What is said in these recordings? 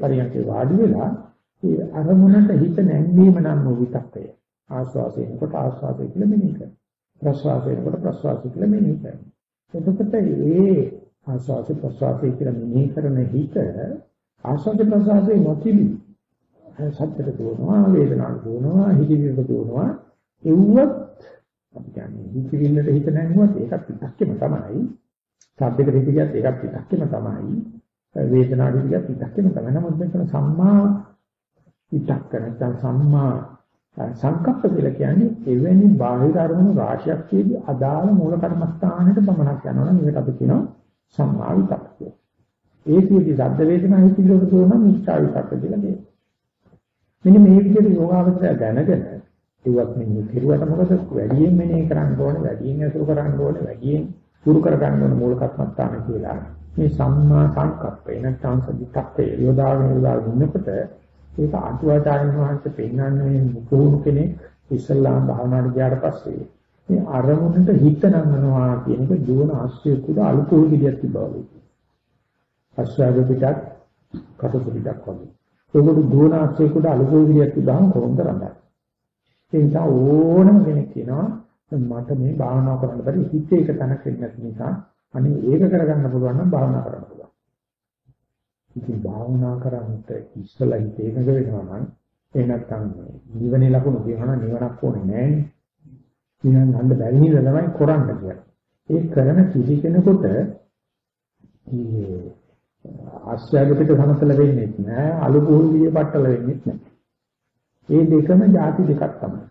පරියන්කේ වාඩි වෙලා ඒ අරමුණට හිත නැංවීම නම් විතක්කය. ආස්වාදයෙන් කොට ආස්වාදය කියලා මෙනෙහි කරනවා. ප්‍රස්වාදයෙන් කොට ප්‍රස්වාදය කියලා මෙනෙහි කරනවා. එතකොට ඒ ආස්වාද ප්‍රස්වාදය කියලා මෙනෙහි කරන හිත ආස්වාද ප්‍රස්වාදයේ නොතිබි සත්‍යට දුවනවා වේදනාවට දුවනවා හිතිවිලට දුවනවා එව්වත් අපි කියන්නේ හිතිවිල්ලට හිත නැංගුවත් ඒකත් පිටක්කෙම තමයි. සද්දයකට හිත ගියත් ඒකත් පිටක්කෙම තමයි. වේදනාවට හිත ගියත් පිටක්කෙම තමයි. නමුත් මෙතන සම්මා පිටක්ක නැත්නම් සම්මා සංකප්ප කියලා කියන්නේ එවැනි බාහිර අරමුණු රාශියක් කියදී අදාළ මූල කර්මස්ථානෙට පමණක් යනවා නම් ඒකට අපි කියනවා සම්මා විතක්කය. ඒ කියදී සද්ද වේදනා හිතිවිලට දුවන මිච්ඡා විතක්ක කියලා කියනවා. මෙන්න මේ විදිහට යෝගාවචරය දැනගෙන ඒවත් මෙන්න කෙරුවට මොකද වැඩියෙන් මෙනේ කරන්න ඕනේ වැඩියෙන් අසුර කරන්න ඕනේ වැඩියෙන් පුරු කර ගන්න ඕනේ මූල කර්මස්ථාන කියලා මේ සම්මා සංකප්පේ නැත්නම් සදිතක්කේ යෝදාගෙන යෝදාගෙන ඉන්නකොට ඒක අටුවාචාර්යන් වහන්සේ පෙන්වන්නේ මුකුණු කෙනෙක් ඉස්ලාම් භාවනාවට ගියාට පස්සේ මේ අරමුණට හිත නංවනවා කියන එක ජීවන ආශ්‍රය කුඩ අලුකෝ විදියක් තිබවලු. අශ්‍රාග පිටක් කටු පිටක් වගේ. ඒකට ජීවන ආශ්‍රය කුඩ අලුකෝ විදියක් තිබහම කොහොමද රඳන්නේ? ඒ නිසා ඕනම කෙනෙක් කියනවා මට මේ භාවනා කරන්න බැරි හිතේ එක තැනක ඉන්න නිසා අනේ ඒක කරගන්න පුළුවන් නම් භාවනා කරන්න පුළුවන්. ඉතින් භාවනා කරන්නට ඉස්සලා හිත එකඟ වෙනවා නම් ඒ නැත්තම් නිවනේ ලකුණු කියනවා නම් නිවනක් ඕනේ නැහැ. නිවන ගන්න බැරි නේද ළමයි කරන්න කියලා. ඒ කරන කිසි කෙනෙකුට මේ ආශ්‍රයගතක සමතල වෙන්නේ නැහැ අලුපුහුලිය පටල වෙන්නේ නැහැ ඒ දෙකම ಜಾති දෙකක් තමයි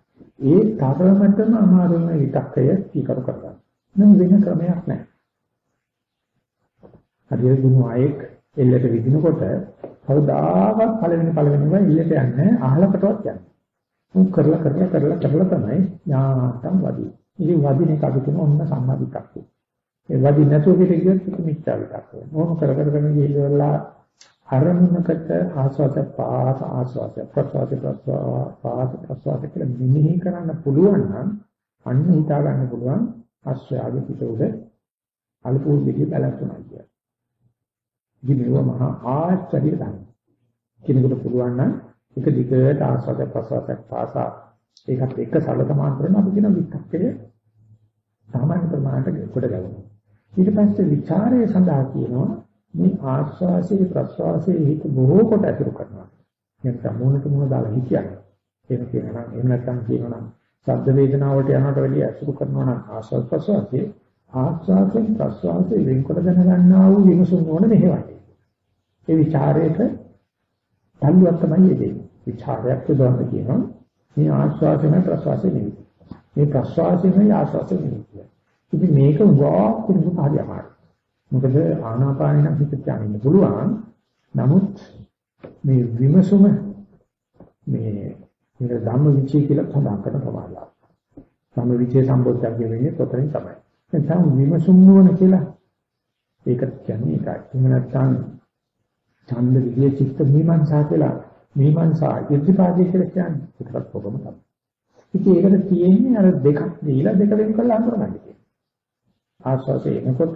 ඒ තරමටම අමාරුම විතක්කය සීකර කරගන්න නම් වෙන ක්‍රමයක් නැහැ හරියට දුනු ආයෙක් එල්ලට විදිනකොට කවදාවත් පළවෙනි පළවෙනිම එල්ලට යන්නේ අහලකටවත් යන්නේ. උන් කරලා කරලා කරලා කරලා තමයි යාටම් වදී. ඉතින් වදින එක අපි කියන ඔන්න සම්මාදිතක්කය. ඒ වදින නැතුව පිට ගියොත් මිච්ඡා විතක්කය. ඕන කර කර කරගෙන ගිහිල්ලා අරමුණකට ආස්වාද පාස ආස්වාද ප්‍රසවාස ප්‍රසවාස ප්‍රසවාස කියලා මෙනෙහි කරන්න පුළුවන් නම් අන්න හිතා ගන්න පුළුවන් ආශ්‍රයාගේ පිට උඩ අල්පෝල් දෙකේ බැලන්ස් වෙනවා කියන්නේ. ඉතින් මහා ආශ්චර්ය තමයි. කෙනෙකුට පුළුවන් නම් එක දිගට ආස්වාද ප්‍රසවාසයක් පාසා ඒකත් එක්ක සලකමාන කරන අපි කියන විස්තරය සාමාන්‍ය ප්‍රමාණයට කොට ගන්නවා. ඊට පස්සේ ਵਿਚාරය සඳහා කියනවා මේ ආශ්වාසයේ ප්‍රශ්වාසයේ හිත බොහෝ කොට ඇතුළු කරනවා. නැත්නම් මොනට මොන දාලා හිතියන්නේ. එහෙම කියනවා නම් එහෙම නැත්නම් කියනවා නම් ශබ්ද වේදනාවට යනකොට වැඩි ඇසුරු කරනවා නම් ආශ්වාස ප්‍රශ්වාසයේ ආස්වාදයෙන් ප්‍රස්වාදයෙන් වෙන්කොට දැනගන්නා වූ විමසුම් නොවන මෙහෙවයි. ඒ ਵਿਚාරයට තල්ලුවක් තමයි එදෙන්නේ. ਵਿਚාරයක් කියනවා කියනවා මේ ආස්වාදයෙන් ප්‍රස්වාසයෙන් නෙවෙයි. මේ ප්‍රස්වාසයෙන් ආස්වාදයෙන් නෙවෙයි. ඉතින් මේක වාක් කුරුසු කාර්යය මාර්ගය. මොකද ආනාපානින හිත කියන්න පුළුවන්. නමුත් මේ විමසුම මේ ධම්ම විචේ කියලා සඳහන් කරන ප්‍රමාණය. ධම්ම විචේ සම්බෝධිය කියන්නේ කොතනින් තමයි. නැත්නම් විමසුම් නොවන කියලා ඒකට කියන්නේ ඒකයි. එහෙම නැත්නම් ඡන්ද විදියේ චිත්ත මීමන්සා කියලා මීමන්සා ඉතිපාදී කියලා කියන්නේ ඒකත් පොගම තමයි. ඉතින් ඒකට තියෙන්නේ අර දෙකක් දීලා දෙක වෙන කරලා හඳුනගන්න කියන්නේ. ආස්වාදේ එනකොට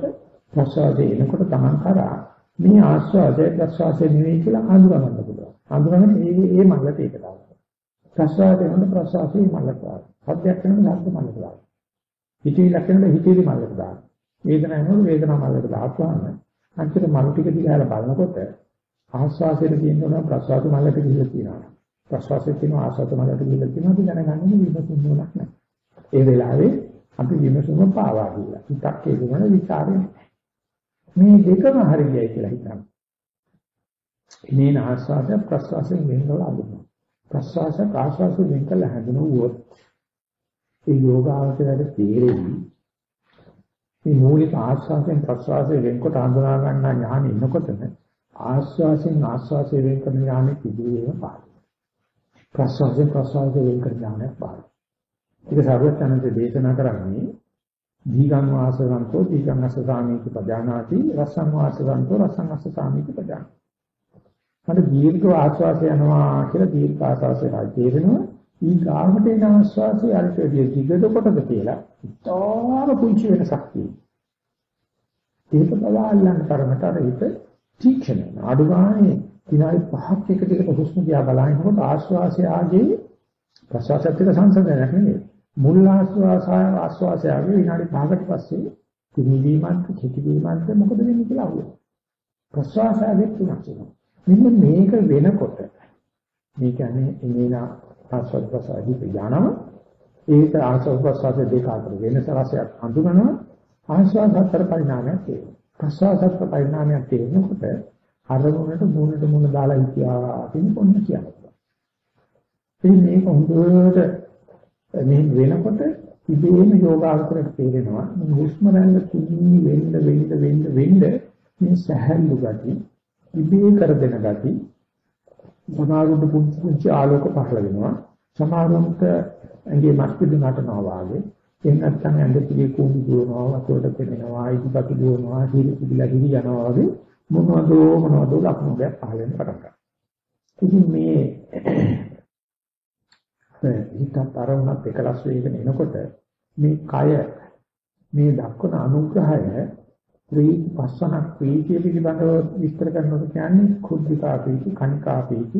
ප්‍රසවාසයේ එනකොට Taman කරා මේ ආස්වාදය ප්‍රසවාසය නෙවෙයි කියලා අඳුරගන්න පුළුවන්. අඳුරගෙන ඒ ඒ මල්ලට ඒක දානවා. ප්‍රසවාසයේ වෙන ප්‍රසවාසයේ මල්ලට දානවා. සද්දයක් වෙනකොට සද්ද මල්ලට දානවා. හිතවිලක් වෙනකොට හිතවිලි මල්ලට දානවා. වේදනාවක් වෙනකොට වේදනාව මල්ලට දාපුවාම අන්තිම මල් ටික දිහා බලනකොට ආස්වාසයේ තියෙනවා ප්‍රසවාස මල්ලට ගිහිල්ලා තියෙනවා. ප්‍රසවාසයේ තියෙන ආස්වාද මල්ලට ගිහිල්ලා තියෙනවා. අපි දැනගන්නේ විමසුම් නෝලක් නැහැ. ඒ වෙලාවේ අපි විමසුම පාවා දීලා. හිතක් ඒ වෙනවනේ විචාරේ මේ දෙකම හරියයි කියලා හිතනවා. ඉනේන ආස්වාද ප්‍රස්වාසයෙන් වෙන කළ අඳුනවා. ප්‍රස්වාස ආස්වාස වෙන කළ හඳුනුවොත් ඒ යෝගාවචරයට තේරෙයි මේ මූලික ආස්වාසයෙන් ප්‍රස්වාසයෙන් වෙනකොට හඳුනා ගන්න ඥානෙ ඉන්නකොටම ආස්වාසයෙන් ආස්වාසයෙන් වෙන කරන ඥානෙ පිළිවෙලම පාරයි. ප්‍රස්වාසයෙන් ප්‍රස්වාසයෙන් වෙන කරන ඥානෙ පාරයි. ඒක සර්වඥාන්සේ දේශනා කරන්නේ දීගං වාසසන්තෝ දීගං අස්ස සාමීති පජානාති රසං වාසසන්තෝ රසං අස්ස සාමීති පජානාති. මට දීර්ඝ ආශ්වාසය යනවා කියලා දීර්ඝ ආශ්වාසය තේරෙනවා. ඊ ගාමට එන ආශ්වාසය අරිටදී දිගට කොටද කියලා. ඉතාම පුංචි වෙනසක් තියෙනවා. ඒක බලා අල්ලන්න තරමට අර හිත තීක්ෂණ අඩු ගානේ විනාඩි 5ක් එක දිගට හුස්ම දිහා බලනකොට ආශ්වාසය ආගේ ප්‍රශ්වාසයත් එක්ක සංසන්දනයක් නෙමෙයි. මුල් ආශ්වාසය ආශ්වාසයගේ විනාඩි 5කට පස්සේ කුණීවීමන්ත කිතිවීමන්ත මොකද වෙන්නේ කියලා අහුවෙනවා. ප්‍රශ්වාසයේ තුනක් වෙනවා. මෙන්න මේක වෙනකොට මේ කියන්නේ එනේන ආශ්වාස ප්‍රශ්වාසයේ යනවා ඒක ආශ්වාස ප්‍රශ්වාස දෙක අතර වෙනස රසයක් හඳුනනවා ආශ්වාස හතර පරිණාමයක් තියෙනවා. ප්‍රශ්වාස හතර පරිණාමයක් තියෙනකොට අරමුණට මූණට මූණ දාලා හිටියා කියන පොන්න කියනවා. ඉතින් මේක හොඳට මෙහෙම වෙනකොට ඉබේම යෝගාවචරයට තේරෙනවා මේ හුස්ම රැල්ල තුනී වෙන්න වෙන්න වෙන්න වෙන්න මේ සහැල්ලු ගති ඉබේ කර දෙන ගති සමහරුන්ට පුංචි පුංචි ආලෝක පහළ වෙනවා. සමහරුන්ට ඇඟේ මස් පිටු නටනවා වාගේ. එහෙම නැත්නම් ඇඟ පිළි කුඹු දුවනවා වතුරට පෙනෙනවා ඉදිපතු දුවනවා හිරි පිළිලා හිරි යනවා වගේ මොනවදෝ මොනවදෝ ලක්ෂණ දෙයක් පහළ වෙන පටන් ගන්නවා. ඉතින් මේ හිතත් අරමුණත් එකලස් වෙගෙන එනකොට මේ කය මේ දක්වන අනුග්‍රහය ප්‍රීති පස්සනක් ප්‍රීතිය පිළිබඳව විස්තර කරනකොට කියන්නේ කුද්ධිකා ප්‍රීති කණිකා ප්‍රීති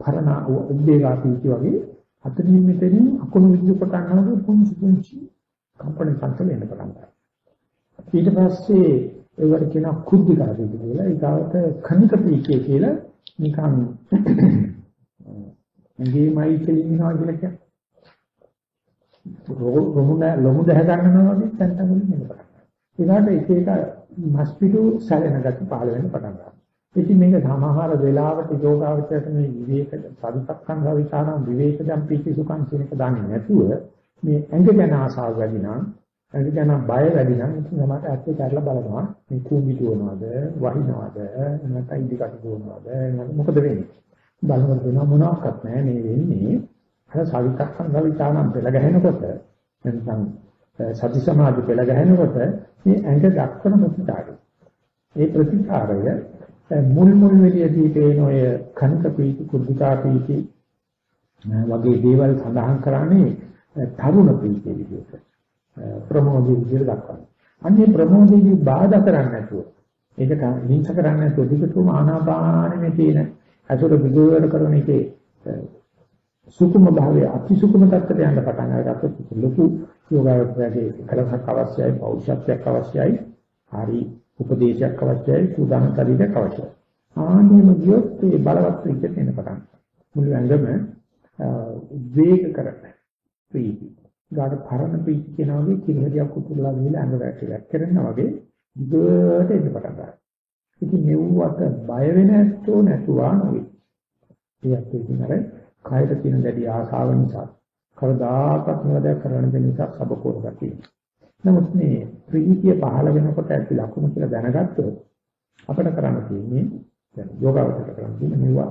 පරණ උද්වේගා ප්‍රීති වගේ අතනින් මෙතනින් අකුණු විදුලි පටන්නවා පුංචි පුංචි කම්පන සංකල එන්න පටන් ගන්නවා. ඊට පස්සේ ඒවට කියන කුද්ධිකා ප්‍රීති කියලා. ඊගාවට කණික ප්‍රීතිය කියලා නිකන් ඇඟේමයි කියනවා කියලා කියන්නේ. රොමුණ ලොමු දැහ ගන්නවා වගේ තැන් තැන් වලින් එන්න පටන් ගන්නවා. ඒකට එක එක මස් පිටු සැලෙන ගති පහළ වෙන්න පටන් ගන්නවා. ඉතින් මේක සමහර වෙලාවට යෝගාවචරයට මේ විවේක සවිතක්කං විචාරම් විවේකජම් පීති සුඛං කියන එක දන්නේ නැතුව මේ ඇඟ ගැන ආසාව වැඩි නම් ඇඟ ගැන බය වැඩි නම් ඉතින් තමයි ඇත්තට කරලා බලනවා. මේ කුඹි දුවනවද වහිනවද නැත්නම් ඉදිකට දුවනවද මොකද වෙන්නේ? බලනකොට වෙනවා මොනවත් නැහැ. මේ වෙන්නේ අර සවිතක්කං සවිතානම් පෙළ ගැහෙනකොට. නැත්නම් සති සමාධි පෙළ ගැහෙනකොට මේ ඇඟ දක්වන ප්‍රතිචාරය. ඒ ප්‍රතිචාරය මුල් මුල් වෙලියදී පේන ඔය කනික පීති කුද්ධිකා පීති වගේ දේවල් සඳහන් කරන්නේ තරුණ පීතිය විදිහට. ප්‍රමෝදී විදිහට දක්වනවා. අන්නේ ප්‍රමෝදීදී බාධා කරන්නේ නැතුව ඒකට හිංස කරන්නේ නැතුව දිගටම ආනාපානෙ තියෙන අසුර විදුවර කරන එකේ සුකුම භාවයේ අතිසුකුම තත්ත්වයට යන්න පටන් අරගත්තොත් ලොකු යෝගාවචරයේ කලසක් අවශ්‍යයි පෞෂත්වයක් අවශ්‍යයි හරි උපදේශයක් අවශ්‍යයි සූදානම් ශරීරයක් අවශ්‍යයි. ආනියම ගියොත් ඒ බලවත් විදිහට එන්න පටන් මුළු ඇඟම වේග කරන ප්‍රීති. ගාඩ පරණ ප්‍රීති කියන වගේ කිරිහරියක් උතුරලා ගිහලා ඇඟ වැටෙලා කරනවා වගේ දිගට එන්න පටන් ගන්නවා. ඉතින් මෙව්වට බය වෙන ඇත්තෝ නැතුවා නෙවෙයි. ඒත් ඉතින් අර කායයට තියෙන දැඩි ආශාව නිසා කවදාකවත් නේද කරන්න දෙන නිසා සබකෝර ගතිය. නමුත් මේ ප්‍රීතිය පහළ වෙනකොට ඇති ලක්ෂණ කියලා දැනගත්තොත් අපිට කරන්න තියෙන්නේ දැන් යෝගාවචර කරන්න තියෙන්නේ මෙවුවා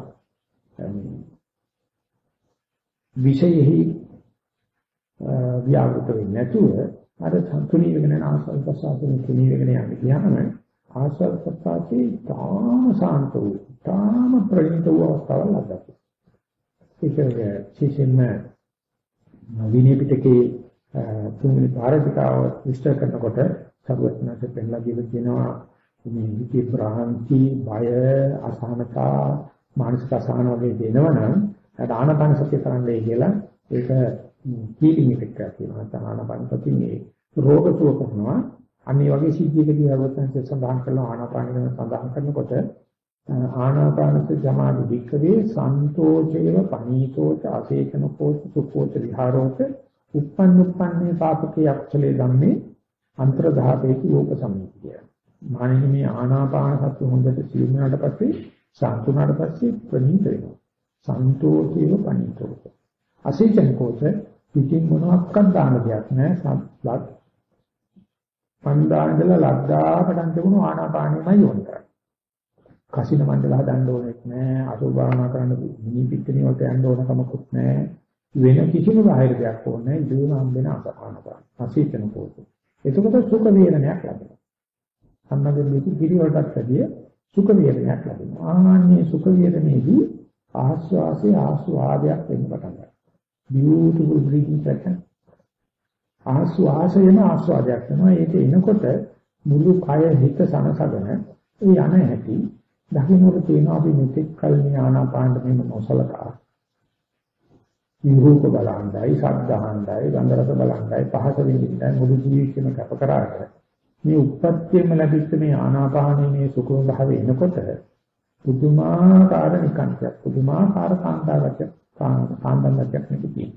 විෂයෙහි ව්‍යාවෘත වෙන්නේ නැතුව අර සතුනී වෙන ආසල් ප්‍රසාදෙන් තුනී වෙන යන්නේ කියනම ආස්වාද ප්‍රසආසේ තාම සාන්ත වූ තාම ප්‍රණීත වූ අවස්ථාවල් ලබනවා. ඒක විශේෂයෙන්ම විනය පිටකේ තුන්වෙනි පාරමිතාව විස්තර කරනකොට සර්වඥාසේ පෙන්ලා දීලා කියනවා මේ විකේ බ්‍රහන්ති බය අසහනතා මානසික අසහන වගේ දෙනවනම් ආනාපාන සතිය කරන්නයි කියලා ඒක කීලින් ඉෆෙක්ට් එකක් තියෙනවා. ආනාපාන සතිය මේ රෝග සුව කරනවා අනිත් වගේ සිද්ධියකදී අවබෝධයෙන් සඳහන් කරන ආනාපාන ගැන සඳහන් කරනකොට ආනාපානස ජමාදි වික්කවේ සන්තෝෂේව පනීතෝච අසේකනකෝච සුකෝච විහාරෝච උප්පන්න උප්පන්නේ පාපකේ අක්ෂලේ ධම්මේ අන්තරධාතේති ලෝක සම්මිතිය. මානෙ මේ ආනාපාන සති හොඳට සිහිනාට පස්සේ සාන්තුනාට පස්සේ ප්‍රණීත වෙනවා. සන්තෝෂේව පනීතෝච. අසේකනකෝච පිටින් මොනවාක්වත් දාන දෙයක් නැහැ. පන්දාඳලා ලද්දා පටන් තිබුණු ආනාපානෙමයි ඕන කරන්නේ. කසින මණ්ඩල හදන්න ඕනෙත් නෑ, අසෝභාවනා කරන්න මිනි පිටිනේ වලට යන්න ඕන කමකුත් නෑ. වෙන කිසිම බාහිර දෙයක් ඕනේ නෑ. ඉතින් හම්බෙන ආනාපාන. අසීතන පොත. එතකොට සුඛ වේදනයක් ලැබෙනවා. සම්මගෙන් මේක ගිරි වලටත් වැඩිය සුඛ වේදනයක් ලැබෙනවා. ආන්නේ සුඛ වේදනේදී ආස්වාසේ ආස්වාදයක් වෙන්න පටන් ගන්නවා. beautiful breathing pattern ආස්වාසයම ආස්වාදයක් වෙනවා. ඒක එනකොට මුළු කය හිත සනසගෙන ඒ යන හැටි දකින්නට තියෙනවා අපි මෙතෙක් කල් මේ ආනාපාන මෙන්න නොසලකා. විරූප බලන්දයි, ශබ්දහන්දයි, ගන්ධ රස බලන්දයි, පහස විඳින්නයි මුළු ජීවිතේම කැප කරාට මේ උප්පත්තියම ලැබිච්ච මේ ආනාපානයේ මේ සුකුම භාවය එනකොට පුදුමාකාර නිකන්තියක් පුදුමාකාර කාන්තාවක් කාන්දන්නක් නෙකදී